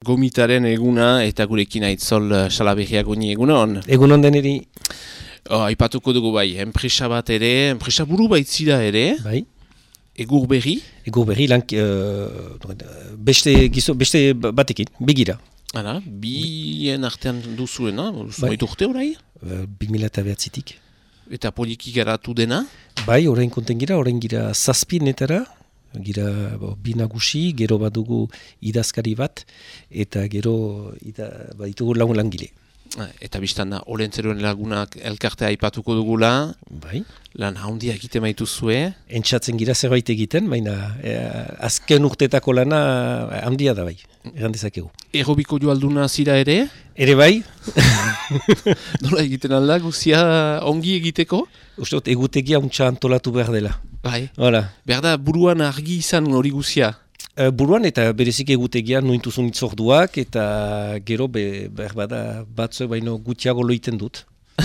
Gomitaren eguna eta gurekin aitzol uh, salaberriak goni egunon. Egunon deneri. Oh, aipatuko dugu bai, enpresa bat ere, enpresa buru baitzira ere. Bai. Egur berri. Egur berri, lank, uh, beste, gizo, beste batekin, begira. Hala, bien artean duzuena, bai. urte orai? Uh, bi mila eta behatzitik. Eta poliki garatu dena? Bai, orain konten gira, orain gira zazpinetara, gira bo, binagusi, gero badugu idazkari bat, eta gero ida, baditugu lagun langile. Ah, eta biztan da, olentzeroen lagunak elkartea aipatuko dugula, bai. lan haundia egiten maitu zue. Entxatzen gira zerbait egiten, baina e, azken urtetako lana handia da bai, egan dezakegu. Errobiko joalduna zira ere? Ere bai. Nola egiten alda, guzia ongi egiteko? Uste egutegia untxa antolatu behar dela. Bai. Hala. Berda, buruan argi izan hori guzia? Uh, buruan eta berezik egutegian nuintuzun itzorduak eta gero be, behar bada batzu baino gutiago loiten dut.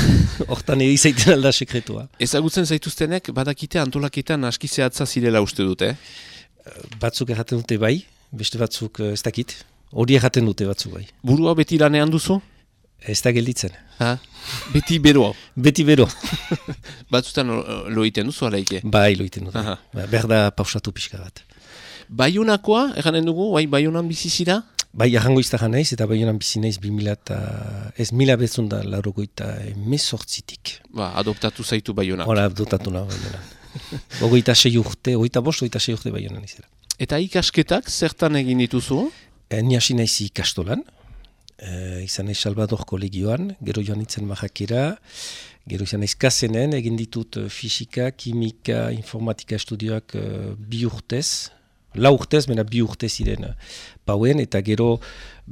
Hortan izaiten alda sekretua. Ezagutzen zaituztenek badakite antolaketan aski zehatza zirela uste dute? Uh, batzuk erraten dute bai, beste batzuk uh, ez dakit. Hori erraten dute batzuk bai. Burua beti lanean duzu? Ez da gelditzen. Ha? Beti bero? Beti bero. Batzutan loiten duzu alaike? Bai, loiten duzu. Ba, berda pausatu pixka bat. Baiunakoa, erranen dugu, bai, baiunan bizizira? Bai, ahango izta naiz eta baiunan bizi naiz bi mila eta... Ez mila bezun da laurogoita emezortzitik. Ba, adoptatu zaitu baiunak. Hora, adoptatu na baiunan. Ogoita sei urte, ogoita bost, ogoita sei urte baiunan izela. Eta ikasketak zertan egin dituzu? E, ni hasi naiz ikastolan, e, izan ez Salvador kolegioan, gero joan itzen majakera, gero izan ez kasenen, egin ditut uh, fisika, kimika, informatika estudioak uh, bi urtez, la urtez, mena bi urtez iren uh, pauen, eta gero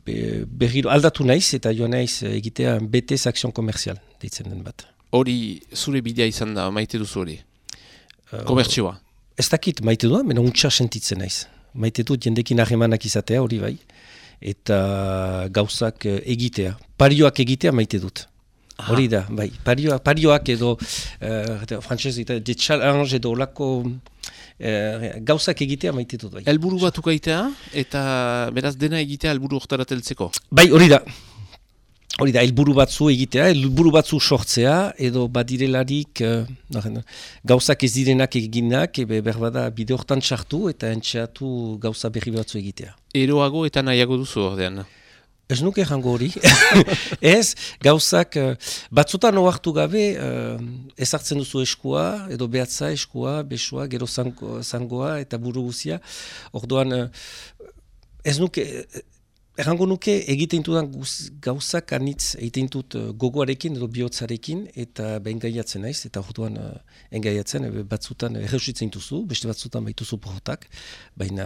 be, berriro aldatu naiz, eta joan naiz egitea betez akzion komerzial, deitzen den bat. Hori zure bidea izan da, maite duzu hori? Uh, Komertzioa? Ez dakit maite duan, mena untsa sentitzen naiz. Maite dut jendekin ahemanak izatea, hori bai eta gauzak eh, egitea. Parioak egitea maite dut. Hori da, bai. Parioak, parioak edo, uh, frantzez, de challenge edo lako uh, gauzak egitea maite dut. Bai. Elburu bat ukaitea eta beraz dena egitea elburu oktarateltzeko? Bai, hori da. Hori da, helburu batzu egitea, helburu batzu sortzea, edo badirelarik uh, gauzak ez direnak eginak, ebe berbada bide hortan txartu eta entxeatu gauza berri batzu egitea. Eroago eta nahiago duzu ordean? Ez nuke jango hori. ez, gauzak uh, batzutan oartu gabe uh, ezartzen duzu eskua, edo behatza eskua, besua, gero zangoa eta buru guzia. Orduan, uh, ez nuke... Errango nuke egiten dudan gauzak anitz egiten dut uh, gogoarekin edo bihotzarekin eta behin gaiatzen naiz, eta orduan uh, engaiatzen, batzutan erreusitzen duzu, beste batzutan baituzu portak, baina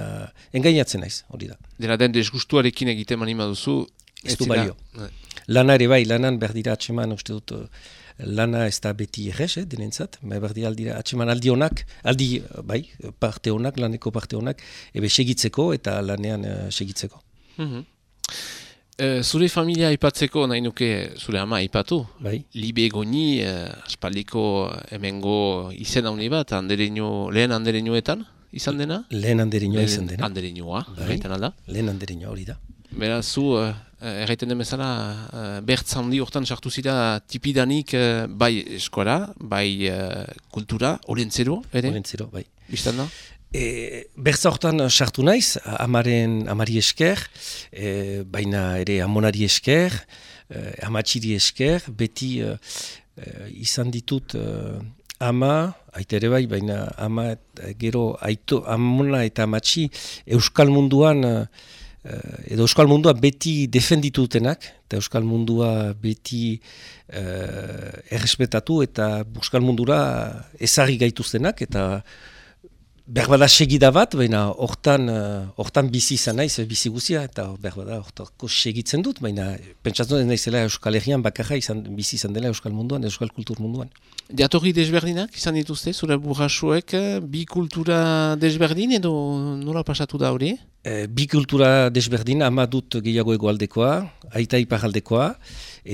engaiatzen naiz, hori da. Dena den desgustuarekin egiten manima duzu, ez du balio. Lana ere bai, lanan berdira atseman, uste dut, uh, lana ez da beti errez, eh, denentzat, berdira aldira atseman aldi honak, aldi, bai, parte honak, laneko parte honak, ebe segitzeko eta lanean uh, segitzeko. Mm zure familia aipatzeko nahi nuke zure ama aipatu. Bai. Libe goni, uh, aspaldiko emengo izen hauni bat, andereño, lehen andereñoetan izan dena? Lehen andereñoa izan dena. Andereñoa, bai. alda? Lehen andereñoa hori da. Beraz, zu, uh, erraiten den bezala, uh, bertz handi hortan sartu zira tipidanik uh, bai eskola, bai uh, kultura, orentzero, ere? Orentzero, bai. Bistan da? E, Berza hortan sartu naiz, amaren amari esker, e, baina ere amonari esker, e, amatxiri esker, beti e, e, izan ditut e, ama, aita ere bai, baina ama gero aito, amona eta amatxi euskal munduan, e, edo euskal mundua beti defenditutenak, eta euskal mundua beti e, errespetatu eta euskal mundura ezagri gaituztenak, eta Berbada segida bat, baina hortan, uh, hortan bizi izan naiz, bizi guzia, eta berbada hortako segitzen dut, baina pentsatzen dut naizela Euskal Herrian bakarra izan, bizi izan dela Euskal munduan, Euskal kultur munduan. Diatorri desberdinak izan dituzte, zure burrasuek, bi kultura desberdin edo nola pasatu da hori? E, bi kultura desberdin, ama dut gehiago egoaldekoa, aita iparaldekoa,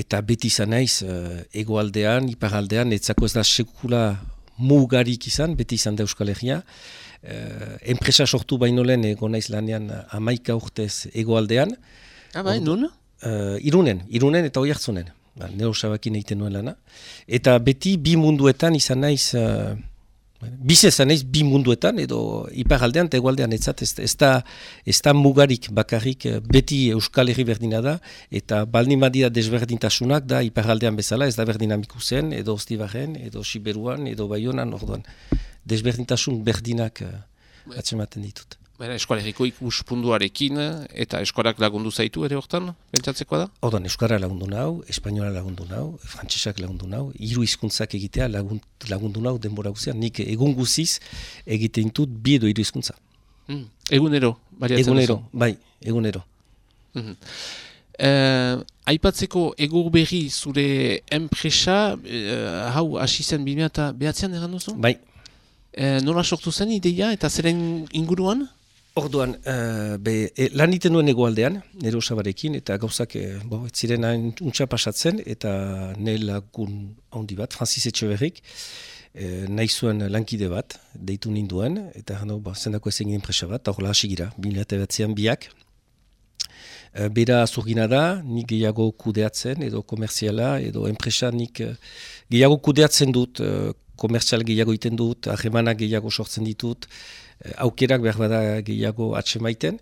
eta beti izan naiz egoaldean, iparaldean, etzako ez da sekula mugarik izan, beti izan da Euskal Herria, enpresa sortu baino lehen ego naiz lanean amaika urtez egoaldean, Ah, bai, nun? Uh, irunen, irunen eta hoi hartzunen. Ba, Nero sabakin egiten nuen lana. Eta beti bi munduetan izan naiz... Uh, Bize naiz bi munduetan edo iparaldean eta egualdean ez, ez, ez, da, ez da mugarik bakarrik beti Euskal Herri berdina da eta balni madia desberdintasunak da iparaldean bezala ez da berdinamiku zen edo Ostibarren edo Siberuan edo Bayonan orduan desberdintasun berdinak uh, atzematen ditut. Baina eskoaleriko ikuspunduarekin eta eskolak lagundu zaitu ere hortan, bentsatzeko da? Odan, eskara lagundu nau, espainola lagundu nau, frantsesak lagundu nau, hiru hizkuntzak egitea lagund, lagundu nau denbora guzian, nik egun guziz egiten dut bi edo hiru hizkuntza. Mm. Egunero, bariatzen Egunero, bai, egunero. Mm -hmm. Uh, aipatzeko egur berri zure enpresa, uh, hau hasi zen bimea eta behatzean egan duzu? Bai. Uh, nola sortu zen ideia eta zeren inguruan? Orduan, uh, be, e, lan iten duen egoaldean, nire osabarekin, eta gauzak, e, bo, ziren hain untsa pasatzen, eta nire lagun handi bat, Francis Etxeverrik, e, nahi zuen lankide bat, deitu ninduen, eta jano, bo, zendako ezen ginen presa bat, hor hasi gira, batzean biak. E, bera zurgina da, nik gehiago kudeatzen, edo komerziala, edo enpresa nik gehiago kudeatzen dut, komerzial gehiago iten dut, ahemanak gehiago sortzen ditut, Eh, aukerak behar bada gehiago atsemaiten,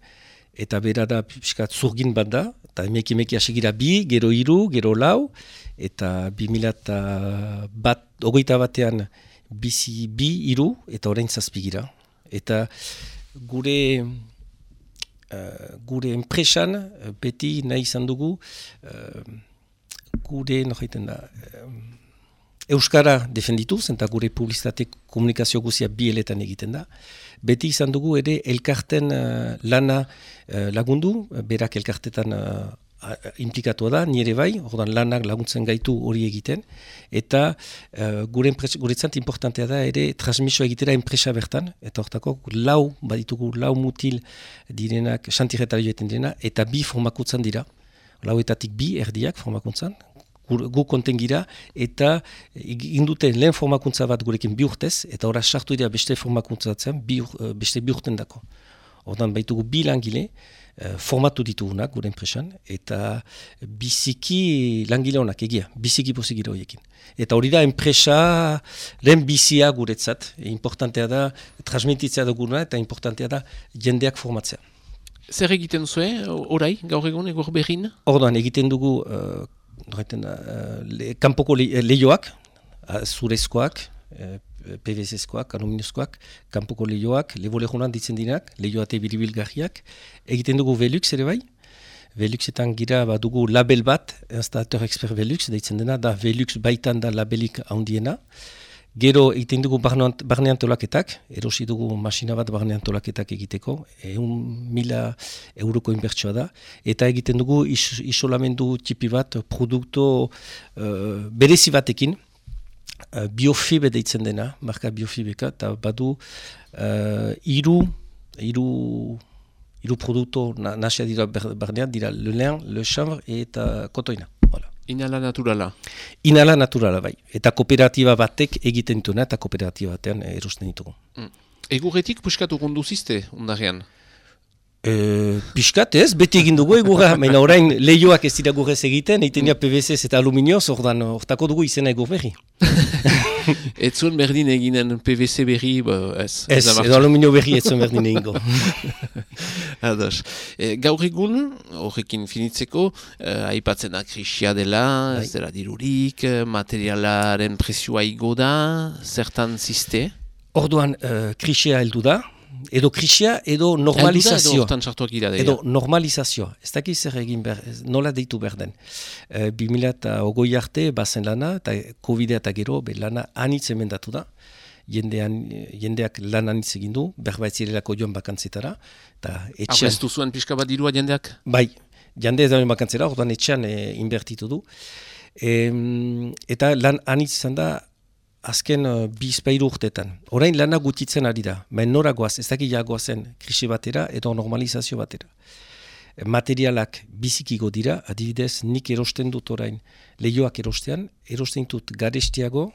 eta bera da piskat zurgin bat da, eta emeki emeki asegira bi, gero iru, gero lau, eta bi mila bat, ogoita batean bizi bi, iru, eta orain zazpigira. Eta gure uh, gure enpresan, beti nahi izan dugu, uh, gure, no da, Euskara defenditu, zenta gure publizitate komunikazio guzia bi eletan egiten da. Beti izan dugu ere elkarten uh, lana uh, lagundu, berak elkartetan uh, implikatu da, nire bai, ordan lanak laguntzen gaitu hori egiten, eta uh, gure guretzat importantea da ere transmisio egitera enpresa bertan, eta hortako lau, baditugu lau mutil direnak, xantiretari joeten direna, eta bi formakutzan dira, lauetatik bi erdiak formakuntzan, gu konten gira, eta indute lehen formakuntza bat gurekin bi urtez, eta ora sartu dira beste formakuntza bi, uh, beste bi urten dako. Ordan baitugu bi langile, uh, formatu ditugunak gure enpresan, eta biziki langile honak egia, biziki posigira horiekin. Eta hori da enpresa lehen bizia guretzat, importantea da, transmititzea duguna, eta importantea da jendeak formatzea. Zer egiten zuen, orai, gaur egun, egur berrin? Ordan egiten dugu uh, horreten, uh, le, kanpoko le, lehioak, uh, zurezkoak, uh, PVC-eskoak, aluminioskoak, kanpoko lehioak, lebo-lehunan ditzen dinak, lehioate biribilgarriak, egiten dugu Velux ere bai, Veluxetan gira badugu label bat, instalateur expert Velux, deitzen dena, da Velux baitan da labelik handiena, Gero egiten dugu barne antolaketak, erosi dugu masina bat barne antolaketak egiteko, egun mila euroko inbertsua da, eta egiten dugu is, isolamendu tipi bat, produkto uh, berezi batekin, uh, biofibe deitzen dena, marka biofibeka, eta badu uh, iru, iru, iru produkto nasia dira barnean, dira le lean, le chambre eta kotoina. Inala naturala. Inala naturala, bai. Eta kooperatiba batek egiten dituena eta kooperatiba batean erosten ditugu. Mm. Egurretik puskatu gonduzizte, undarrean? E, piskat ez, beti egin dugu egurra, maina orain lehioak ez dira gurrez egiten, egiten dira PVC eta aluminioz, ordan ortako dugu izena egur berri. ez zuen berdin eginen PVC berri, ba, ez. Ez, edo aluminio berri ez zuen berdin egingo. Ados. E, gaur egun, horrekin finitzeko, e, aipatzen da krisia dela, bai. ez dela dirurik, materialaren presioa igo da, zertan ziste? Orduan, uh, krisia heldu da, edo krisia edo normalizazioa. Edo, edo normalizazioa. Ez dakiz zer egin behar, nola deitu behar den. E, eta ogoi arte bazen lana, eta covid eta gero, be lana anitz emendatu da. Jendean, jendeak lan anitz egin du, berbaitzirelako joan bakantzetara. Hau ez zuen pixka bat dirua jendeak? Bai, jende ez da bakantzera, orduan etxean e, inbertitu du. E, eta lan anitz izan da, azken uh, bizpeiru urtetan. Orain lana gutitzen ari da, baina nora goaz, ez dakit jagoazen krisi batera edo normalizazio batera. Materialak bizikiko dira, adibidez, nik erosten dut orain lehioak erostean, erosten dut garestiago,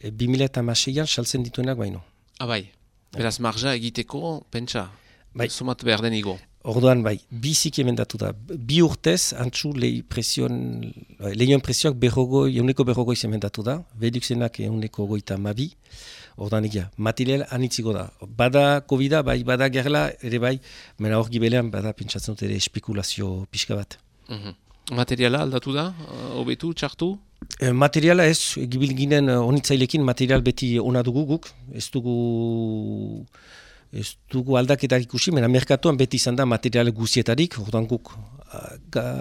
e, 2006an saltzen dituenak baino. Abai, ah, beraz marja egiteko, pentsa, bai. sumat behar den igo. Orduan, bai, biziki emendatu da. Bi urtez, antzu lehi presion, bai, lehion presioak berrogoi, euneko berrogoi zemendatu da. Beduxenak euneko goita mabi. Orduan, egia, material anitziko da. Bada covid bai, bada gerla, ere bai, mena hor gibelean, bada pentsatzen dut ere espikulazio pixka bat. Mm Materiala aldatu da, hobetu, txartu? E, materiala ez, gibilginen onitzailekin material beti ona dugu guk, ez dugu ez dugu aldaketak ikusi, mena merkatuan beti izan da material guzietarik, ordan guk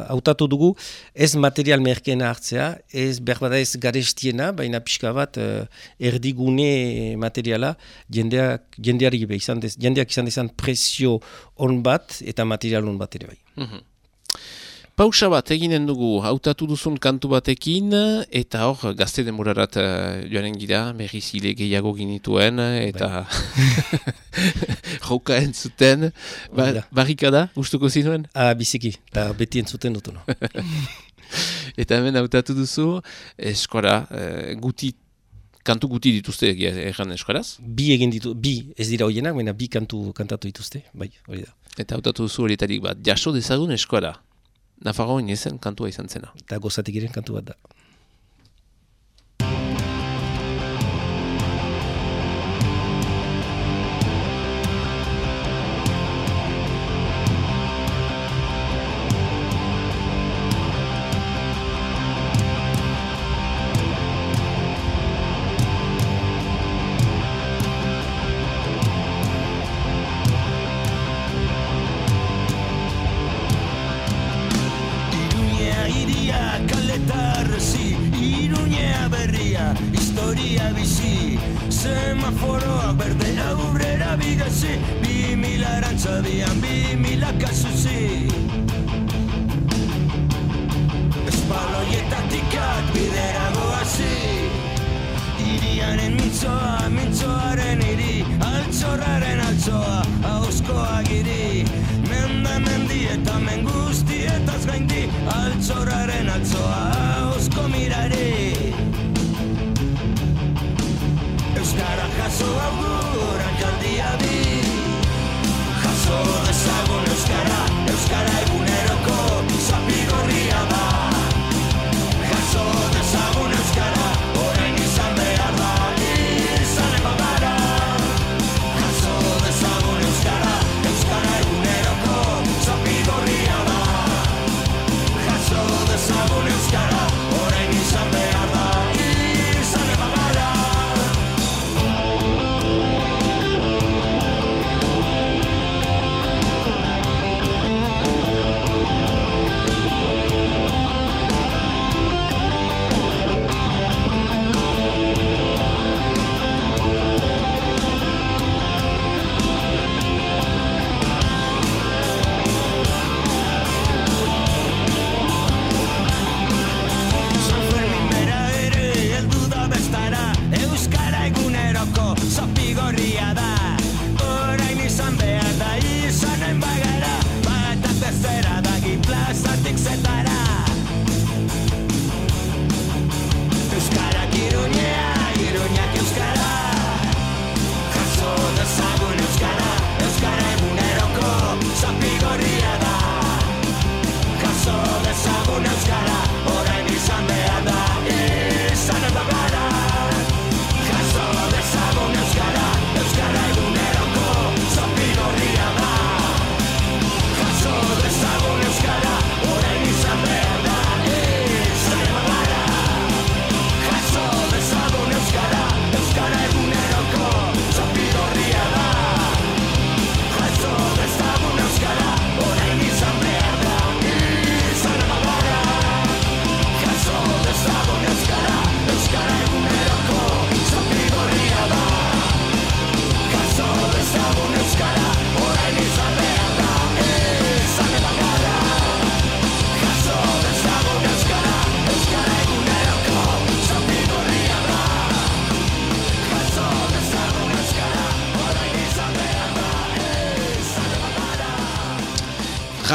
hautatu dugu, ez material merkena hartzea, ez berbada ez garestiena, baina pixka bat uh, erdigune materiala jendeak, jendeari izan dez, jendeak izan dezan presio on bat eta material on bat ere bai. Mhm. Pausa bat eginen dugu, hautatu duzun kantu batekin, eta hor, gazte demorarat uh, joanen gira, berriz hile gehiago ginituen, eta bai. joka entzuten, ba, barrikada, ustuko zinuen? Ah, biziki, eta beti entzuten dut, no? eta hemen hautatu duzu, eskora, uh, guti, kantu guti dituzte egan eskoraz? Bi egin ditu, bi ez dira hoienak, baina bi kantu kantatu dituzte, bai, hori da. Eta hautatu duzu horietarik bat, jaso dezagun eskora? Nafarroa inezen kantua izan zena. Eta gozatik kantu bat da.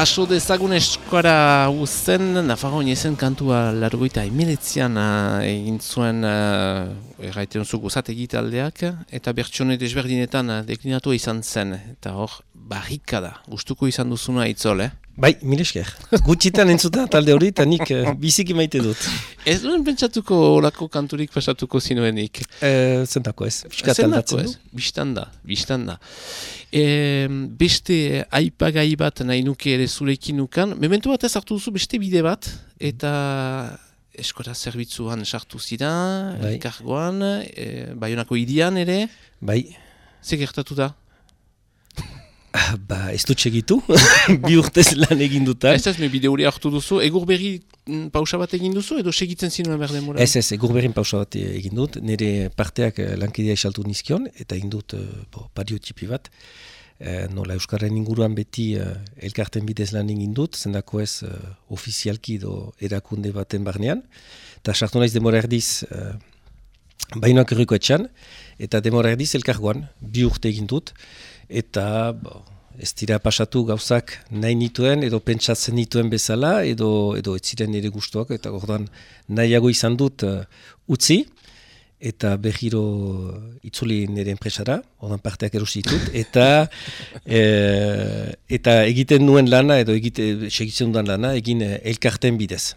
Jaso dezagun eskora uzen, Nafarro niezen kantua largoita emiletzean uh, egin zuen uh, erraiten zuko egitaldeak, eta bertsone desberdinetan uh, deklinatu izan zen, eta hor, barrika da, gustuko izan duzuna itzol, eh? Bai, milesker. Gutxitan entzuta talde hori, eta nik uh, biziki maite dut. Ez duen pentsatuko olako kanturik pasatuko zinuenik? Uh, zentako ez. Zentako ez, biztanda, biztanda. E, beste aipagai bat nahi nuke ere zurekin nukan. Mementu bat ez hartu duzu beste bide bat, eta eskora zerbitzuan sartu zira, bai. kargoan, e, baionako idian ere. Bai. Zer gertatu da? Ba, ez dut segitu, bi urtez lan egin duta. Ez ez, me bide hori hartu duzu, egur berri mm, pausa bat egin duzu, edo segitzen zinuen behar demora? Ez ez, egur berri pausa bat egin dut, nire parteak eh, lankidea isaltu nizkion, eta egin dut uh, bo, pario tipi bat. Uh, nola Euskarren inguruan beti uh, elkarten bidez lan egin dut, zendako ez uh, ofizialki do erakunde baten barnean. Eta sartu naiz demora erdiz, uh, bainoak erriko etxan, eta demora erdiz elkargoan, bi urte egin dut eta bo, ez dira pasatu gauzak nahi nituen edo pentsatzen nituen bezala edo edo ez ziren nire gustuak eta gordan nahiago izan dut uh, utzi eta behiro itzuli nire enpresara, ordan parteak erositut, eta e, eta egiten nuen lana, edo egite, segitzen duen lana, egin eh, elkarten bidez.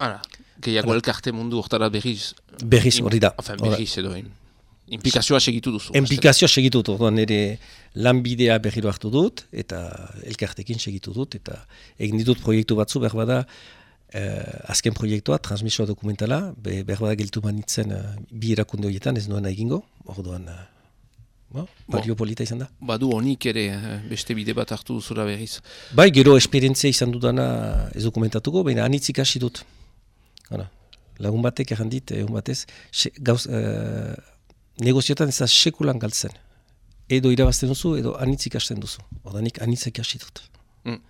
Hala, gehiago elkarte mundu ortara berriz. Berriz, hori da. berriz edo, Implikazioa segitu duzu. Implikazioa segitu dut, nire lanbidea berriro hartu dut, eta elkartekin segitu dut, eta egin ditut proiektu batzu, behar bada, eh, azken proiektua, transmisioa dokumentala, be, behar bada giltu banitzen eh, bi erakunde horietan, ez nuena egingo, orduan, eh, Bario polita izan da. Badu honik ere eh, beste bide bat hartu duzura berriz. Bai, gero esperientzia izan dudana ez dokumentatuko, baina anitzik hasi dut. Hala, lagun batek errandit, egun batez, gauz, uh, negozioetan ez da sekulan galtzen. Edo irabazten duzu, edo anitzik hasten duzu. Odanik anitzek hasi dut. Mm.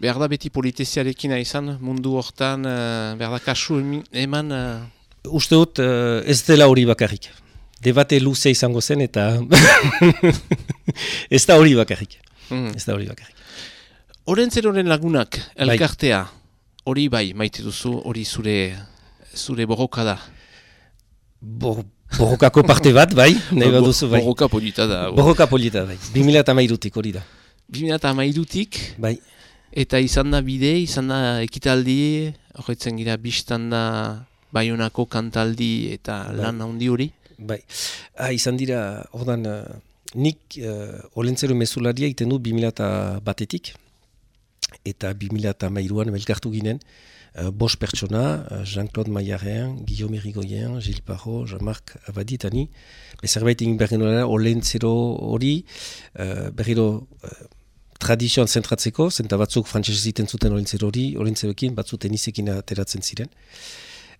Behar da beti politeziarekin izan mundu hortan, uh, behar da kasu eman... Uh... Uste dut uh, ez dela hori bakarrik. Debate luze izango zen eta ez da hori bakarrik. Mm. Ez da hori bakarrik. Horentzeroren lagunak, bai. elkartea, hori bai, maite duzu, hori zure, zure borroka da. Bo, Borrokako parte bat, bai, nahi baduzu, bai. Borroka polita da. Borroka polita, bai. 2000 eta mairutik hori da. 2000 eta mairutik? Bai. Eta izan da bide, izan da ekitaldi, horretzen gira biztan da baionako kantaldi eta bai. lan handi hori? Bai. Ah, izan dira, ordan, uh, nik uh, olentzero mesularia iten du 2000 eta batetik, eta 2000 eta mairuan melkartu ginen, uh, bos pertsona, uh, Jean-Claude Maillaren, Guillaume Rigoyen, Gilles Parro, Jean-Marc Abaditani, bezerbait egin behar genuen olen zero hori, uh, berriro uh, tradizioan zentratzeko, zenta batzuk frantzese ziten zuten olen zero hori, olen zeroekin batzuten izekin ateratzen ziren.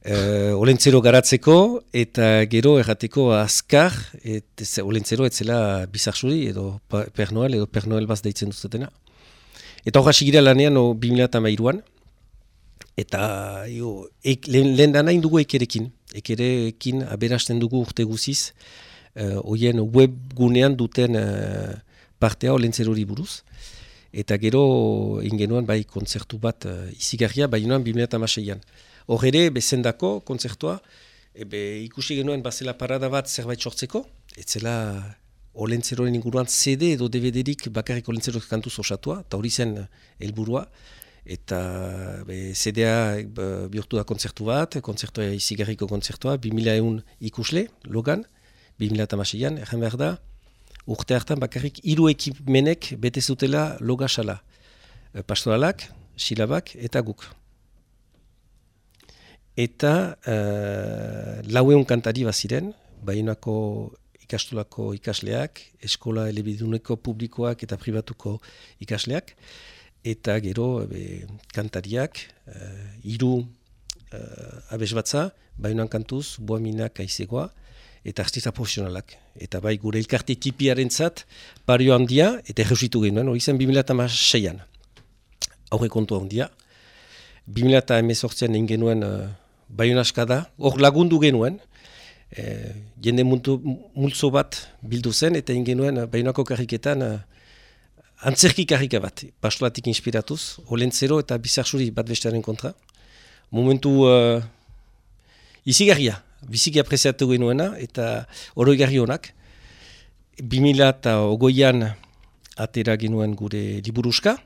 Uh, olentzero garatzeko eta gero errateko azkar et, olentzero etzela bizarsuri edo Per Noel edo Per Noel baz deitzen duztetena. Eta horra sigira lanean o 2008an, Eta jo, ek, lehen, lehen dana indugu ekerekin. Ekerekin aberasten dugu urte guziz. Uh, oien web gunean duten uh, partea olentzer hori buruz. Eta gero ingenuan bai kontzertu bat uh, izigarria, bai noan 2006an. Hor ere, bezendako kontzertua, ebe ikusi genuen bazela parada bat zerbait sortzeko. Etzela olentzeroren inguruan CD edo DVD-dik bakarrik olentzeroak kantuz osatua, eta hori zen helburua eta be, CDA bihurtu da kontzertu bat, kontzertua izigarriko kontzertua, 2000 eun ikusle, logan, 2000 eta maseian, erren behar da, urte hartan bakarrik hiru ekimenek bete zutela logasala. E, pastoralak, silabak eta guk. Eta uh, laueun kantari baziren, bainako ikastolako ikasleak, eskola elebiduneko publikoak eta pribatuko ikasleak, eta gero be, kantariak, uh, iru uh, abez batza, bainan kantuz, boaminak aizegoa, eta artista profesionalak. Eta bai gure elkarte tipiaren zat, pario handia, eta erreusitu genuen, hori zen 2006an. Aurre kontu handia. 2018an egin genuen uh, baion askada, hor lagundu genuen, uh, jende multzo bat bildu zen, eta egin genuen uh, karriketan antzerki karrika bat, pastolatik inspiratuz, olentzero eta bizarsuri bat bestearen kontra. Momentu uh, izigarria, biziki apreziatu genuena eta oroigarri honak. 2000 eta ogoian atera genuen gure liburuska,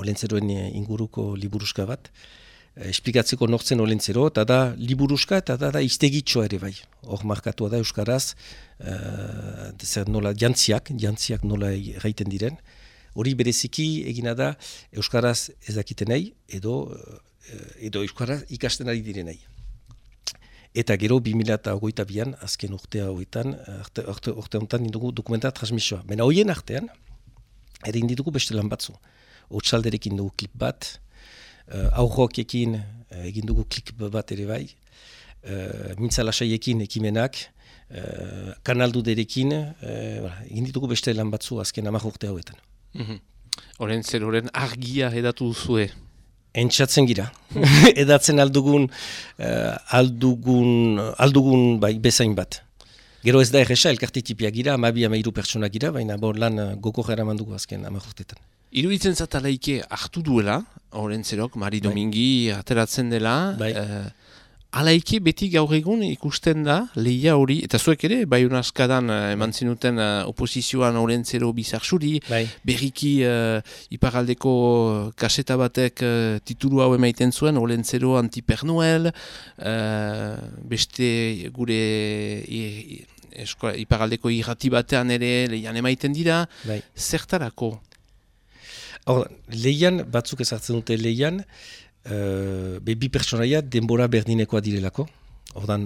olentzeroen inguruko liburuska bat, eh, esplikatzeko nortzen olentzero, eta da liburuska eta da, da iztegitxoa ere bai. Hor markatua da Euskaraz, uh, zer nola jantziak, jantziak nola gaiten diren. Hori bereziki egina da Euskaraz ez dakitenei, edo, uh, edo Euskaraz ikasten ari direnei. Eta gero 2008an, azken urtea hauetan, urte honetan nindugu dokumenta transmisioa. Bena hoien artean, ere inditugu beste lan batzu. Otsalderekin dugu klip bat, aurrokekin uh, egin dugu klip bat ere bai, uh, mintzalasaiekin ekimenak, uh, kanaldu derekin, uh, egin ditugu beste lan batzu azken amak urte hauetan. Mm -hmm. Horen zer, argia edatu duzue, Entxatzen gira. Edatzen aldugun, uh, aldugun, aldugun bai, bezain bat. Gero ez da erresa, elkartitipia gira, amabi amairu pertsona gira, baina bon lan goko jara mandugu azken amajurtetan. Iruditzen zatalaike hartu duela, horren zerok, Mari bai. Domingi ateratzen dela, bai. uh, Alaiki beti gaur egun ikusten da lehia hori, eta zuek ere, bai unaskadan uh, eman zinuten uh, oposizioan orentzero bizarsuri, bai. berriki uh, iparaldeko kaseta batek uh, titulu hau emaiten zuen, orentzero antipernuel, uh, beste gure iparaldeko irrati batean ere lehian emaiten dira, bai. zertarako? Hor, lehian, batzuk ezartzen dute lehian, uh, be bi personaia denbora berdinekoa direlako. Ordan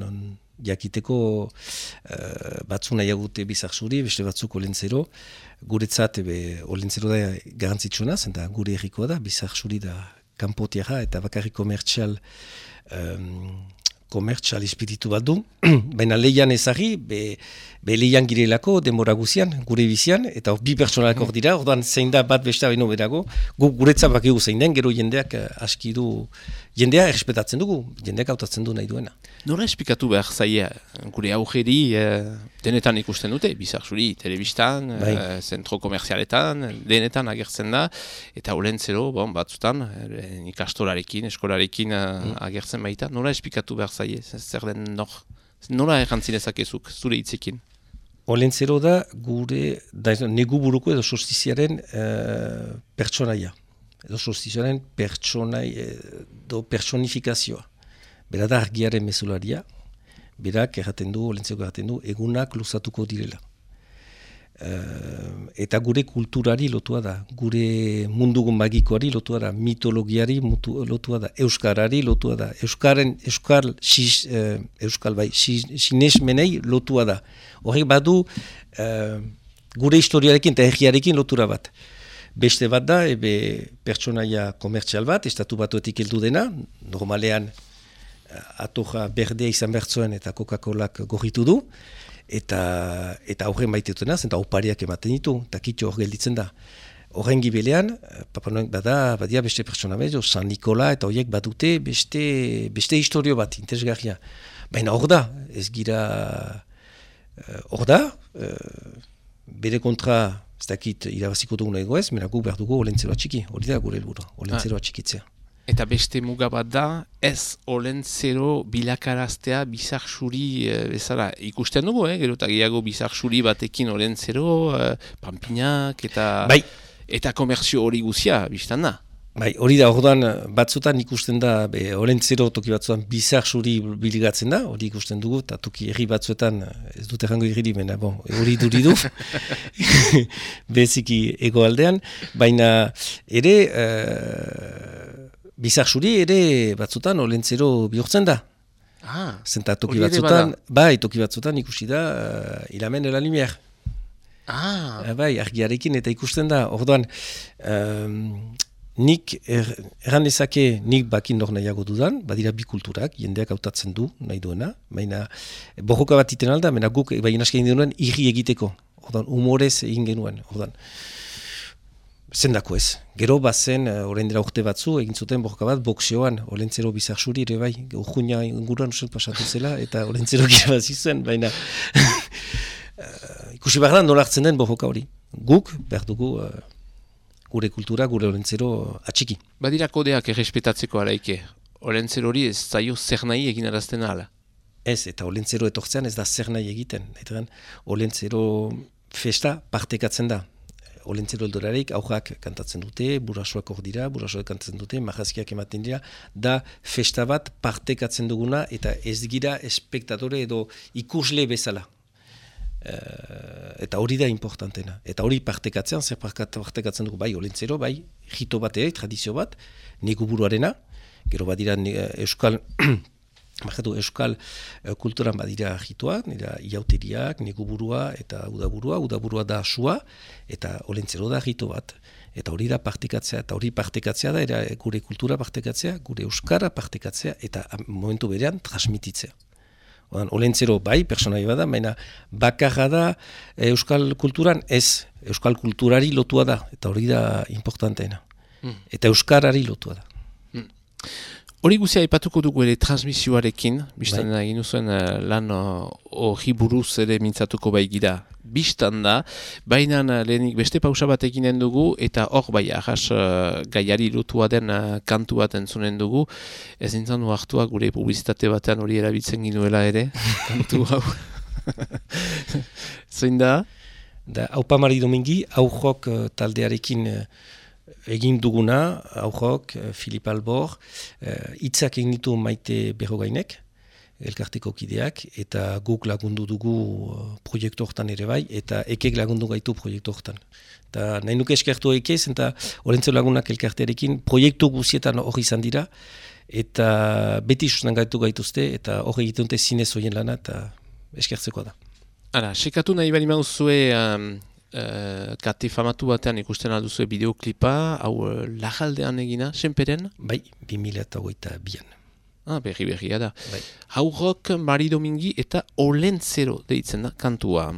jakiteko uh, batzu nahiagute bizarsuri, beste batzuk olentzero. Guretzat be, olentzero da garantzitsuna, zenta gure errikoa da, bizarsuri da kanpotiara eta bakarri komertxal um, komertxal espiritu bat du, baina lehian ezari, be, be lehian girelako, demora guzian, gure bizian, eta bi personalak hor dira, ordan zein da bat beste baino berago, gu guretzat bakigu zein den, gero jendeak eh, aski du, jendea errespetatzen dugu, jendeak hautatzen du nahi duena. Nora espikatu behar zaia, gure augeri eh, denetan ikusten dute, bizarzuri, telebistan, bai. Eh, zentro komerzialetan, denetan agertzen da, eta olentzero, bon, batzutan, ikastorarekin, eskolarekin mm. agertzen baita, nora espikatu behar zaie, zer den nor, nora errantzinezakezuk, zure hitzekin? Olentzero da gure, da, negu buruko edo sostiziaren uh, pertsonaia. Edo sostiziaren pertsonai, edo personifikazioa. Bera da argiaren mesularia, berak erraten du, olentzeko erraten du, egunak luzatuko direla. Eta gure kulturari lotua da, gure mundugun magikoari lotua da, mitologiari mutu, lotua da, euskarari lotua da, euskaren, euskal, sis, uh, euskal bai, sinesmenei lotua da. Horrek badu uh, gure historiarekin eta egiarekin lotura bat. Beste bat da, ebe pertsonaia komertzial bat, estatu batuetik heldu dena, normalean atoja berdea izan bertzuen eta Coca-Colak gorritu du, eta eta aurren baitutena zen eta opariak ematen ditu eta kitxo hor gelditzen da. Horren gibelean eh, papa noen bada badia beste pertsona bezo San Nikola eta horiek badute beste beste historio bat interesgarria. Baina hor da ez gira eh, hor da uh, bere kontra ez dakit irabaziko dugu nahi goez, mena gu behar dugu olentzeroa txiki, hori da gure helburu, olentzeroa txikitzea. Eta beste muga bat da, ez olen zero bilakaraztea bizarxuri e, bezala. Ikusten dugu, eh? gero eta gehiago bizarxuri batekin olen zero, e, pampinak eta, bai. eta komerzio hori guzia, biztan da. Bai, hori da, orduan batzutan ikusten da, be, olen zero toki batzutan bizarxuri biligatzen da, hori ikusten dugu, eta toki erri batzuetan, ez dute jango irri dimena, bon, hori duri du, beziki egoaldean, baina ere, uh, bizarsuri ere batzutan olentzero bihurtzen da. Ah, Zenta toki batzutan, bai, toki batzutan ikusi da uh, ilamen dela limier. Ah. Uh, bai, argiarekin eta ikusten da. Orduan, um, nik er, erran ezake nik bakin nor nahiago dudan, badira bi kulturak, jendeak hautatzen du nahi duena, baina borroka bat iten alda, baina guk bai inaske egin duen irri egiteko. Orduan, humorez egin genuen. Orduan, Zendako ez. Gero bazen, uh, orain dira urte batzu, egin zuten borka bat, bokseoan, olentzero bizarsuri, ere bai, urjuina inguruan usen pasatu zela, eta olentzero zizuen, baina uh, ikusi behar da nola hartzen den borroka hori. Guk, behar dugu, uh, gure kultura, gure olentzero atxiki. Badira kodeak errespetatzeko alaike, olentzero hori ez zaio zer nahi egin arazten ala? Ez, eta olentzero etortzean ez da zer nahi egiten. Eta olentzero festa partekatzen da. Olentzero eldorareik aurrak kantatzen dute, burasoak hor dira, burasoak kantatzen dute, mahazkiak ematen dira, da festa bat partekatzen duguna eta ez gira espektatore edo ikusle bezala. Uh, eta hori da importantena. Eta hori partekatzean, zer partekatzen dugu, bai, olentzero, bai, jito bat tradizio bat, negu buruarena, gero badira uh, euskal Bajatu, euskal uh, kulturan badira jituak, nira iauteriak, neguburua eta udaburua, udaburua da asua, eta olentzero da jitu bat. Eta hori da partikatzea, eta hori partikatzea da, era gure kultura partikatzea, gure euskara partikatzea, eta momentu berean transmititzea. Odan, olentzero bai, personai bada, baina bakarra da eh, euskal kulturan ez, euskal kulturari lotua da, eta hori da importanteena. Mm. Eta euskarari lotua da. Mm. Hori guzia ipatuko dugu ere transmisioarekin, biztan bai. egin zuen uh, lan uh, hori buruz ere mintzatuko bai gira. Bistan da, baina uh, lehenik beste pausa bat eginen dugu, eta hor bai ahas uh, gaiari lutua den uh, kantu bat entzunen dugu. Ez nintzen hartua gure publizitate batean hori erabiltzen ginuela ere, kantu hau. Zein da? Da, hau pamari domingi, uh, taldearekin... Egin duguna, Filip eh, Albor, eh, hitzak egin ditu maite berrogainek, elkarteko kideak, eta guk lagundu dugu eh, proiektu hortan ere bai, eta ekek lagundu gaitu proiektu hortan. Eta nahi nuke eskertu ekez, eta horrentzu lagunak elkartearekin, proiektu guzietan hori izan dira, eta beti susten gaitu gaituzte, eta hori egiten dute zinez horien lana, eta eskertzeko da. Hala, sekatu nahi bali mauzue um, uh, kate famatu batean ikusten alduzu bideoklipa, hau uh, lajaldean egina, senperen? Bai, 2008 bian. Ah, berri berria da. Bai. Hau rock, Mari Domingi eta Olentzero deitzen da kantua.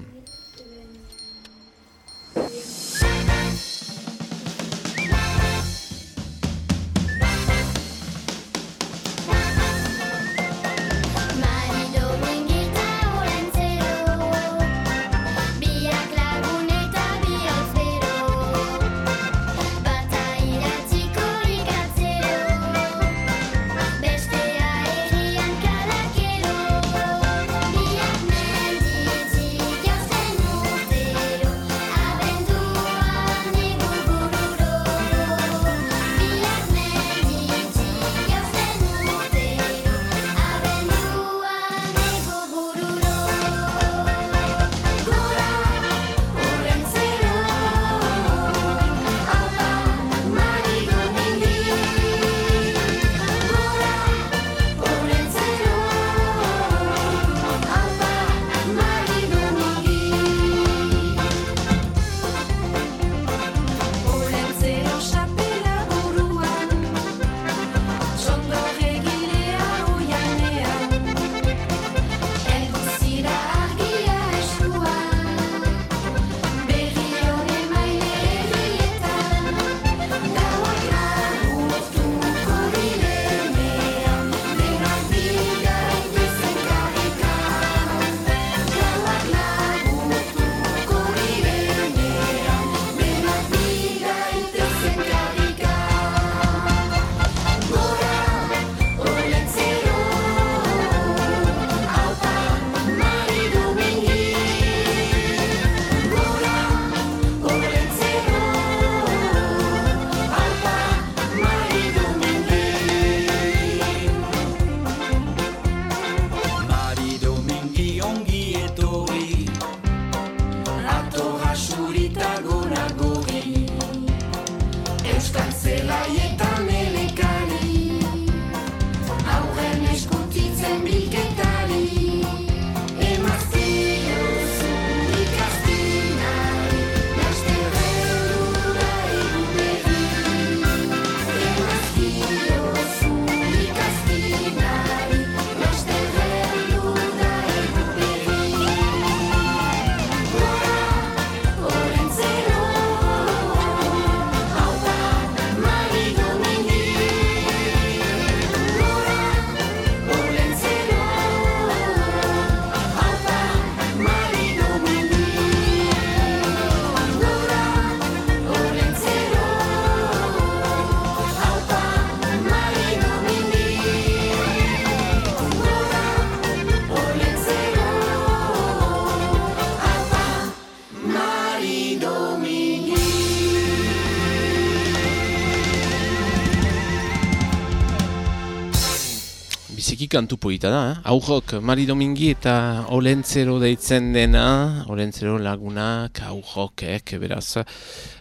Kantu polita da, eh? aurrok Mari Domingi eta Olentzero deitzen dena, Olentzero lagunak, aurrokek, beraz,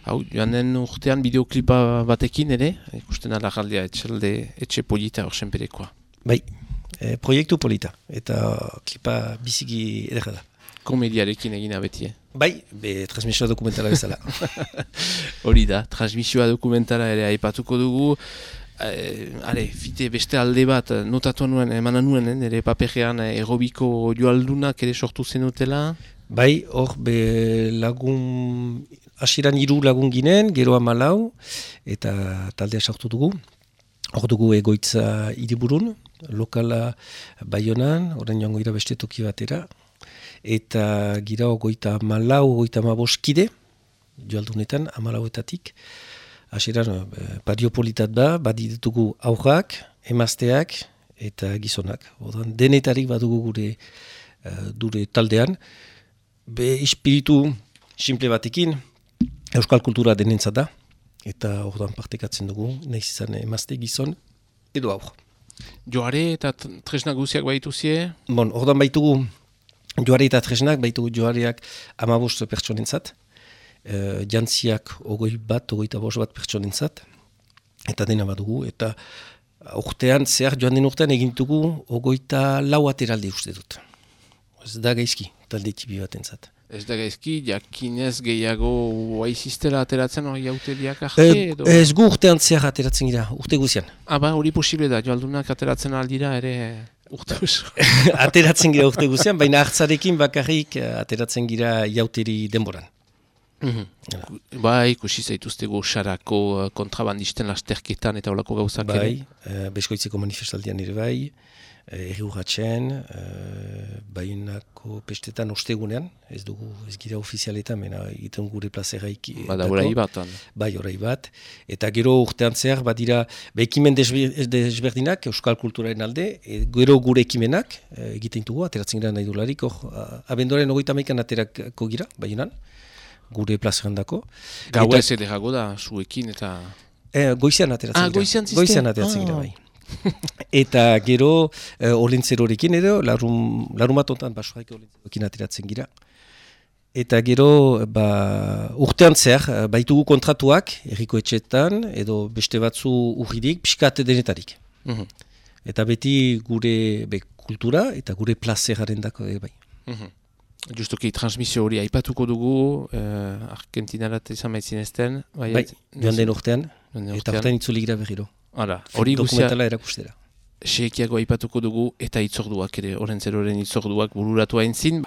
hau joan den urtean bideoklipa batekin ere, ikusten ala galdia etxalde, etxe polita hor senperekoa. Bai, e, proiektu polita, eta klipa biziki edera da. Komediarekin egina beti, eh? Bai, be, transmisioa dokumentala bezala. Hori da, transmisioa dokumentala ere aipatuko dugu, eh, are, fite beste alde bat eh, notatu nuen, emanan nuen, eh, nire paperean eh, errobiko joaldunak ere sortu zenutela? Bai, hor be lagun, asiran hiru lagun ginen, gero amalau, eta taldea sortu dugu. Hor dugu egoitza hiriburun, lokala baionan, orain joango ira beste toki batera, eta gira ogoita malau, ogoita maboskide, joaldunetan, amalauetatik, Hasieran, pariopolitat da, baditugu aurrak, emazteak eta gizonak. Odan, denetarik badugu gure uh, dure taldean. Be espiritu simple batekin, euskal kultura denentzat da. Eta ordan partekatzen dugu, nahiz izan emazte gizon, edo aur. Joare eta tresnak guziak baitu zie? Bon, ordan baitugu joare eta tresnak, baitugu joareak amabost pertsonentzat uh, jantziak ogoi bat, ogoi eta bat pertsonentzat, eta dena badugu, eta urtean, zehar joan den urtean egintugu ogoita lau ateraldi uste dut. Ez da gaizki, talde tibi bat entzat. Ez da gaizki, jakinez gehiago oaiziztela ateratzen hori auteliak ahke edo? Ez gu urtean zehar ateratzen gira, urte guzian. Aba, hori posible da, joaldunak ateratzen aldira ere urte ateratzen gira urte guzian, baina hartzarekin bakarrik ateratzen gira jauteri denboran. Mm Bai, ikusi zaituztego xarako uh, kontrabandisten lasterketan eta olako gauzak bai, ere? Bai, uh, beskoitzeko manifestaldian ere bai, uh, erri urratxen, uh, bainako pestetan ostegunean, ez dugu ez gira ofizialetan, mena egiten gure plazeraik. Bada horai bat. Bai, horai bat. Eta gero urtean zehar, badira, behikimen desberdinak, euskal kulturaren alde, e, gero gure ekimenak, egiten dugu, ateratzen gira nahi dularik, uh, abendoren ogeita meikan aterako gira, bainan gure plazeran dako. Gau ez edo da, zuekin eta... E, goizean ateratzen ah, goizean ziste? Goizean ateratzen gira, ah. bai. eta gero, e, eh, olentzerorekin edo, larum, larumat ontan basoaik olentzerorekin ateratzen gira. Eta gero, ba, urtean zer, eh, baitugu kontratuak, erriko etxetan, edo beste batzu urridik, pixkate denetarik. Mhm. Eta beti gure be, kultura eta gure plazeraren dako, bai. Mm Justuki, transmisio hori aipatuko dugu, eh, Argentinarat izan maitzin ezten. Bai, bai joan den urtean, eta urtean itzuli gira behiro. Hala, hori guzia... Dokumentala erakustera. Seekiago aipatuko dugu, eta itzorduak ere, oren zeroren itzorduak bururatu hain zin.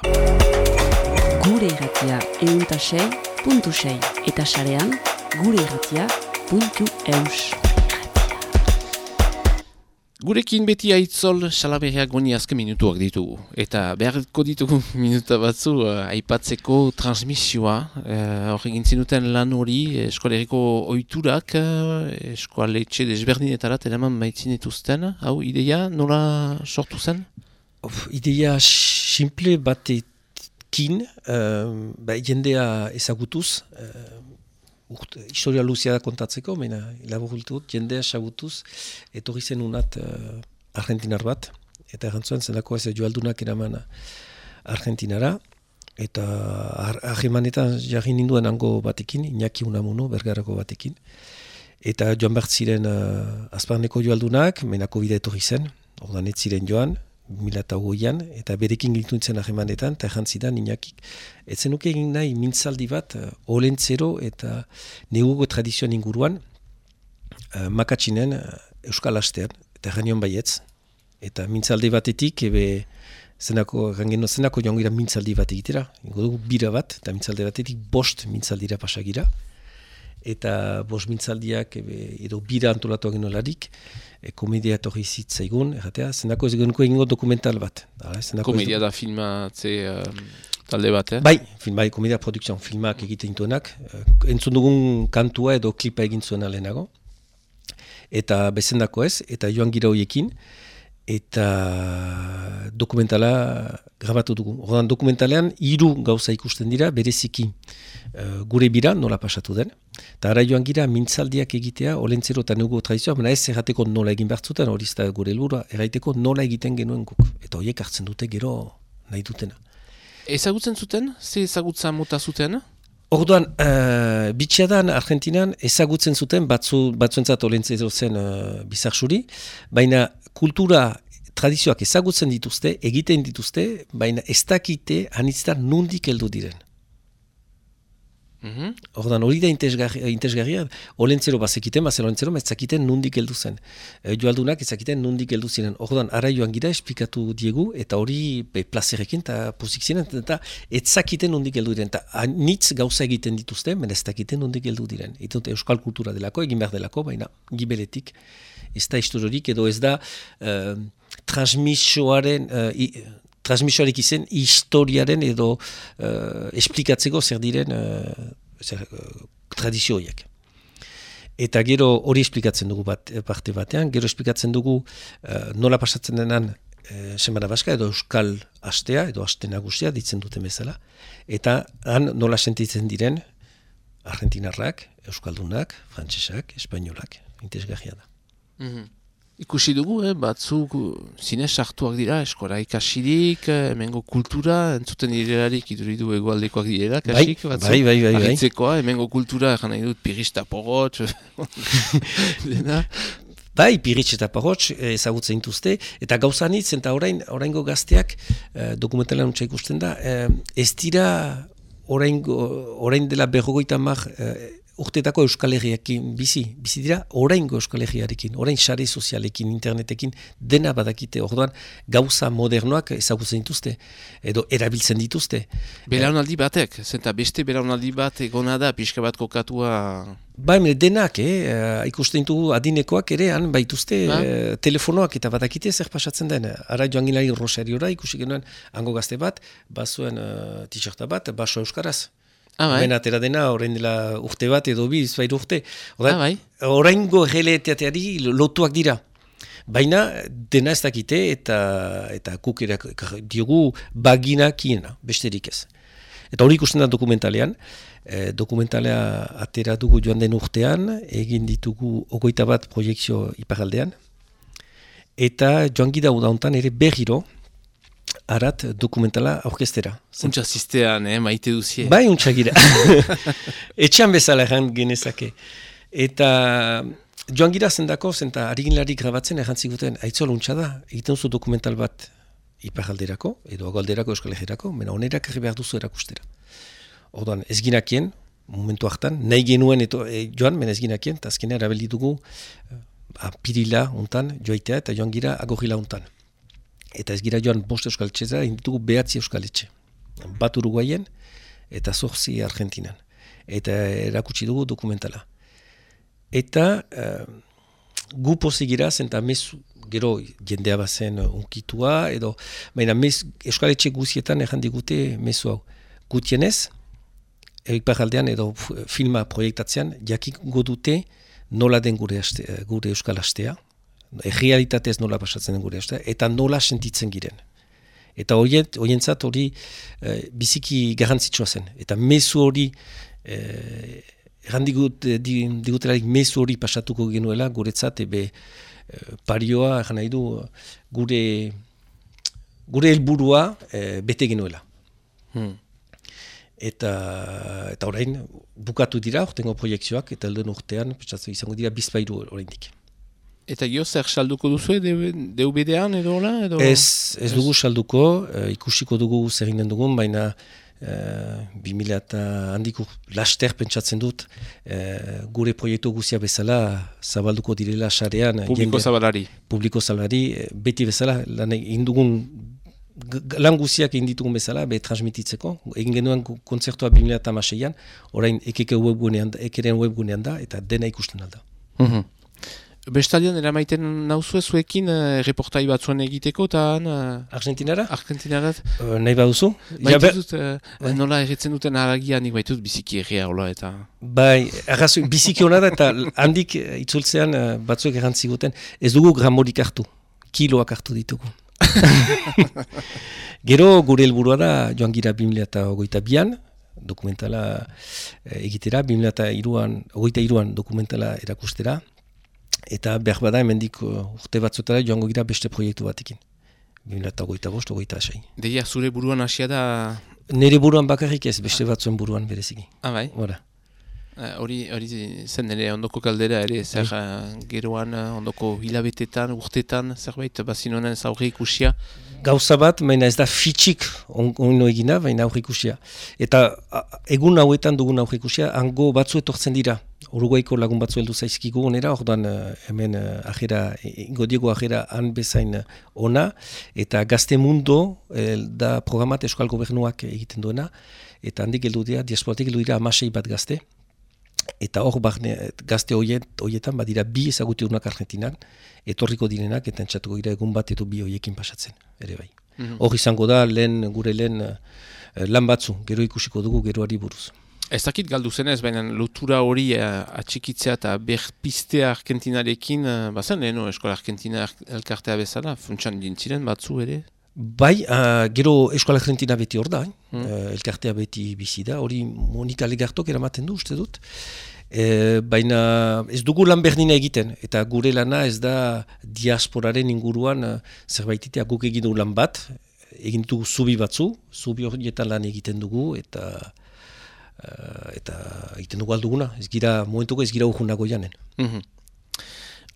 Gure irratia euntasei, puntu sei, eta sarean, gure irratia, puntu eus. Gurekin beti aitzol salaberriak goni azken minutuak ditugu. Eta beharko ditugu minuta batzu uh, aipatzeko transmisioa. Uh, hor egin zinuten lan hori eskoaleriko oiturak, uh, eskoaletxe desberdinetara teleman baitzin dituzten. Hau, ideia nola sortu zen? Of, ideia simple batekin, uh, ba, jendea ezagutuz, urt, historia luzia da kontatzeko, mena laburultut, jendea sagutuz, etorri zen unat uh, argentinar bat, eta errantzuen zenako ez joaldunak eraman argentinara, eta ahimanetan jarri ninduen ango batekin, Iñaki Unamuno, bergarako batekin, eta joan behar ziren uh, azparneko joaldunak, menako bidea etorri zen, ordan ez ziren joan, mila eta hoian, eta berekin giltuntzen ahemanetan, eta jantzidan inakik. Etzen nuke egin nahi mintzaldi bat, uh, olentzero eta negugo tradizioan inguruan, uh, makatsinen uh, euskal astean, eta janion baietz. Eta mintzaldi batetik, ebe zenako, gangeno, zenako joan gira mintzaldi bat egitera, ingo dugu bira bat, eta mintzaldi batetik bost mintzaldira pasagira eta bos mintzaldiak edo bira antolatu olarik, e, komedia etorri zitzaigun, erratea, zenako ez genuko egingo dokumental bat. Da, komedia da filmatze um, talde bat, eh? Bai, film, bai, komedia produkzion filmak egiten duenak, uh, entzun dugun kantua edo klipa egin zuen alenago, eta bezendako ez, eta joan gira horiekin, eta dokumentala grabatu dugu. Ordan dokumentalean hiru gauza ikusten dira bereziki uh, gure bira nola pasatu den. Eta ara joan gira mintzaldiak egitea olentzero eta nugu tradizioa, baina ez errateko nola egin behartzuten, hori da gure lura, erraiteko nola egiten genuen guk. Eta horiek hartzen dute gero nahi dutena. Ezagutzen zuten? Ze ezagutza mota zuten? Orduan, uh, bitxeadan Argentinan ezagutzen zuten batzu, batzuentzat olentzero zen uh, bizarsuri, baina kultura tradizioak ezagutzen dituzte, egiten dituzte, baina ez dakite anitztan nundik heldu diren. Mm Ordan hori da intezgarria, olentzero bazekiten, bazen olentzero ezakiten nundik heldu zen. E, joaldunak ezakiten nundik heldu ziren. Ordan ara joan gira esplikatu diegu, eta hori plazerekin eta pozik ziren, eta ezakiten nundik heldu diren. Eta nitz gauza egiten dituzte, baina ez dakiten nundik heldu diren. Eta euskal kultura delako, egin behar delako, baina gibeletik ez da historiorik edo ez da uh, transmisioaren uh, transmisioarek izen historiaren edo uh, esplikatzeko zer diren uh, zer, uh, tradizioiek. Eta gero hori esplikatzen dugu bat, parte batean, gero esplikatzen dugu uh, nola pasatzen denan uh, semana baska edo euskal astea edo aste nagusia ditzen duten bezala. Eta han nola sentitzen diren argentinarrak, euskaldunak, frantsesak, espainolak, intezgahia da. Mm Ikusi dugu, eh, batzuk zine sartuak dira, eskola ikasirik, eh, emengo kultura, entzuten direlarik iduridu egualdekoak direla, bai, kasik, bai, batzuk, bai, bai, bai, bai. Aritzekoa, emengo kultura, jana idut, pirista porrotx, dena. Bai, piritz eta parotx eh, ezagutzen dituzte, eta gauzanitz, eta orain, oraingo gazteak eh, dokumentalan untsa ikusten da, eh, ez dira orain, orain dela berrogoita mar eh, urtetako euskal herriakin bizi, bizi dira, oraingo euskal herriarekin, orain sare sozialekin, internetekin, dena badakite, orduan gauza modernoak ezagutzen dituzte, edo erabiltzen dituzte. Belaunaldi batek, zenta beste belaunaldi bat egona da, pixka bat kokatua... Ba, emre, denak, eh, ikusten ditugu adinekoak ere, han baituzte ba? eh, telefonoak eta badakite zer pasatzen den. Ara joan gilari rosariora, ikusi genuen hango gazte bat, bazuen uh, t-shirta bat, baso euskaraz. Ah, bai. atera dena, orain dela urte bat edo bi, izbairu urte. Orain, ah, bai. orain go lotuak dira. Baina dena ez dakite eta eta kukerak diogu baginakiena, besterik ez. Eta hori ikusten da dokumentalean, e, dokumentalea atera dugu joan den urtean, egin ditugu ogoita bat proiektzio iparaldean, eta joan gida udauntan ere berriro, arat dokumentala aurkestera. Untsa ziztean, eh, maite duzie. Bai, untsa gira. Etxean bezala egan genezake. Eta joan gira zendako, zenta harigin grabatzen egan ziguten, aitzol untsa da, egiten zu dokumental bat iparalderako, edo agalderako euskal egerako, mena onerak erri behar duzu erakustera. Orduan, ez ginakien, momentu hartan, nahi genuen eto, e, joan, men ez ginakien, eta azkenea erabeli dugu, uh, apirila untan, joaitea, eta joan gira agorila untan. Eta ez gira joan bost euskal etxeza, inditugu behatzi euskal etxe. Bat uruguaien eta zorzi argentinan. Eta erakutsi dugu dokumentala. Eta uh, gu pozik gira zenta mezu, gero jendea bazen unkitua, edo, baina mez, euskal etxe guzietan ejan digute mezu hau. Gutienez, egipagaldean edo filma proiektatzean, jakik dute nola den gure, aste, gure euskal astea, errealitatez nola pasatzen gure, eta nola sentitzen giren. Eta horientzat hori e, biziki garrantzitsua zen. Eta mezu hori, e, errandigut digutelarik mezu hori pasatuko genuela, guretzat, ebe e, parioa, eran nahi du, gure, gure helburua e, bete genuela. Hmm. Eta, eta orain, bukatu dira, ortengo proiektzioak, eta elden urtean, izango dira bizpairu oraindik. Eta gio zer salduko duzu DVD-an edo hola? Edo... Ez, ez dugu salduko, uh, ikusiko dugu zer inden dugun, baina uh, bi mila eta handiko laster pentsatzen dut uh, gure proiektu guzia bezala zabalduko direla sarean. Publiko zabalari. Publiko zabalari, beti bezala, lan indugun lan guziak egin ditugun bezala, be transmititzeko. Egin genuen konzertua 2006an, orain ekeke webgunean, ekeren webgunean da, eta dena ikusten alda. Mm Bestalian, eramaiten nauzu ezuekin uh, reportai batzuen egiteko, eta... Uh, Argentinara? Argentinara. Uh, nahi baduzu? Baitut, uh, bai. nola erretzen duten aragia, nik baitut biziki erria hola, eta... Bai, arrazu, biziki hona da, eta handik itzultzean uh, batzuek errantziguten, ez dugu gramorik hartu. kiloak hartu ditugu. Gero gure helburua da joan gira 2008 bian, dokumentala eh, egitera, 2008an, ogoita iruan dokumentala erakustera, eta behar bada hemendik uh, urte batzutara joango gira beste proiektu batekin. 2008 bost, ogoita asai. Deia, zure buruan hasia da... Nere buruan bakarrik ez, beste batzuen buruan bereziki. Ah, bai? Hora. Eh, hori hori zen ere ondoko kaldera ere, zer uh, geroan uh, ondoko hilabetetan, urtetan, zerbait, bazinonen zaurri ikusia. Gauza bat, baina ez da fitxik on, ono egina, baina aurrikusia. Eta a, egun hauetan dugun aurrikusia, hango batzu etortzen dira. Uruguaiko lagun batzu heldu zaizkigu onera, orduan eh, hemen ajera, ingo diego ajera han bezain eh, ona, eta gazte mundo eh, da programat eskal gobernuak egiten duena, eta handik heldu dira, diasporatik heldu dira amasei bat gazte, eta hor barne, gazte hoiet, hoietan badira bi ezagutiunak Argentinan, etorriko direnak eta entzatuko dira egun bat edo bi hoiekin pasatzen, ere bai. Mhm. Hor izango da lehen gure lehen eh, lan batzu, gero ikusiko dugu geroari buruz. Ez dakit galdu zenez, baina lotura hori uh, atxikitzea eta berpistea Argentinarekin, uh, bazen leheno eskola Argentina elkartea bezala, funtsan dintziren batzu ere? Bai, uh, gero Eskola Argentina beti hor da, eh? Mm. Eh, elkartea beti bizi da, hori Monika Legartok eramaten du, uste dut. E, baina ez dugu lan berdina egiten, eta gure lana ez da diasporaren inguruan uh, zerbaititea guk egin lan bat, egin dugu zubi batzu, zubi horietan lan egiten dugu, eta uh, eta egiten dugu alduguna, ez gira, momentuko ez gira urgunago janen. Mhm.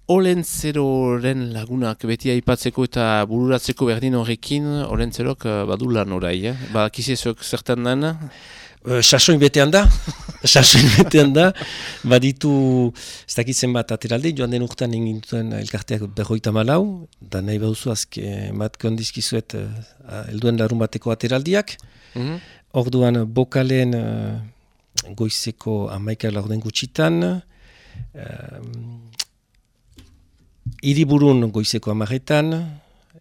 Olentzeroren lagunak beti aipatzeko eta bururatzeko berdin horrekin, Olentzerok uh, badu lan orai, eh? Ba, kizizok zertan den? Uh, Sasoin betean da, sasoin betean da, baditu, ez dakitzen bat ateralde, joan den urtean egin duten elkarteak berroita malau, da nahi baduzu azke bat kondizkizuet uh, elduen larun bateko ateraldiak, Mhm. orduan bokalen uh, goizeko amaika laurden gutxitan, um, Iriburun goizeko amaretan,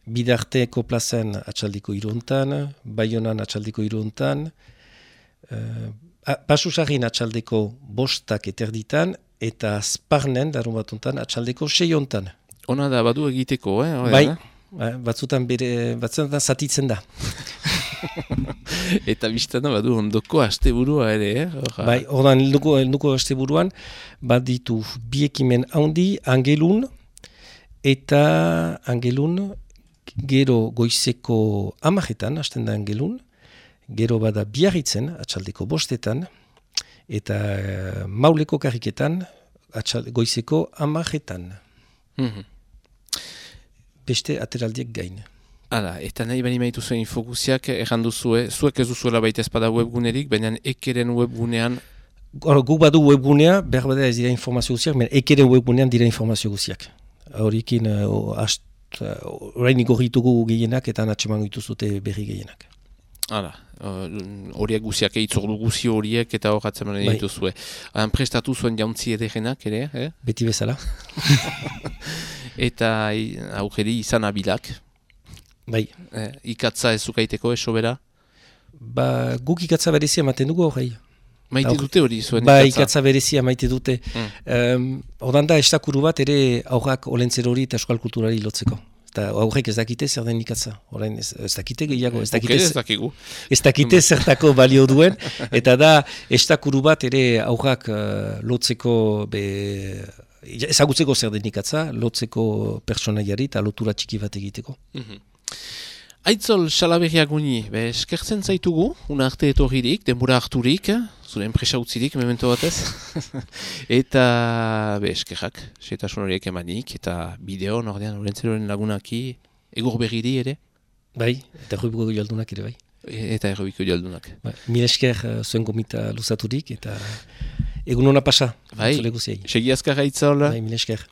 bidarteko plazan atxaldiko iruntan, baionan atxaldiko iruntan, uh, pasusarrin atxaldeko bostak eterditan, eta azparnen, darun batuntan, atxaldeko seiontan. Ona da, badu egiteko, eh? Hori Bai, eh, batzutan bere, batzutan zatitzen da. Eta biztan da, badu ondoko asteburua ere, eh? Bai, ordan helduko asteburuan baditu bi ekimen handi angelun eta angelun gero goizeko amajetan hasten da angelun, gero bada biarritzen atxaldeko bostetan eta eh, mauleko karriketan atxal, goizeko amajetan. Mhm. Beste ateraldiek gain. Hala, eta nahi bani maitu zuen infokusiak erran duzue, zuek ez duzuela baita espada webgunerik, baina ekeren webgunean, guk badu webgunea, behar bada ez dira informazio guziak, men ekere webgunean dira informazio guziak. Horikin, uh, ast, uh, orain igorritugu gehienak eta natxeman dituzute berri gehienak. hala, uh, horiek guziak, eitzordu guzi horiek eta hor atzeman Bai. dituzue. Han prestatu zuen jauntzi edegenak ere, eh? Beti bezala. eta i- aukeri izan abilak, Bai, eh? ikatza ez zukaiteko, eso bera. ba, guk ikatza berezia ematen dugu horrei. Maite Auk- dute hori zuen Ba, ikatza. ikatza berezia maite dute. Mm. Um, da, estakuru bat ere aurrak olentzer hori eta euskal kulturari lotzeko. Eta aurrek ez dakite zer den ikatza. Orain ez, ez dakite gehiago, ez dakite, ez dakigu. ez dakite zertako balio duen. Eta da, estakuru bat ere aurrak uh, lotzeko, be, ezagutzeko zer den ikatza, lotzeko personaiari eta lotura txiki bat egiteko. Mhm. Aitzol salaberriak guni, be, eskertzen zaitugu, una arte etorririk, denbora harturik, zure enpresa utzirik, memento batez. eta, be, eskerrak, setasun horiek emanik, eta bideo, nordean, orentzeroren lagunaki, egur berriri ere, Bai, eta rubuko jaldunak ere bai. e- eta errobiko jaldunak. Ba, mil esker uh, zuen gomita luzaturik eta egun hona pasa. Bai. Zule guziei. Segi azkar aitzol, Bai, mil esker.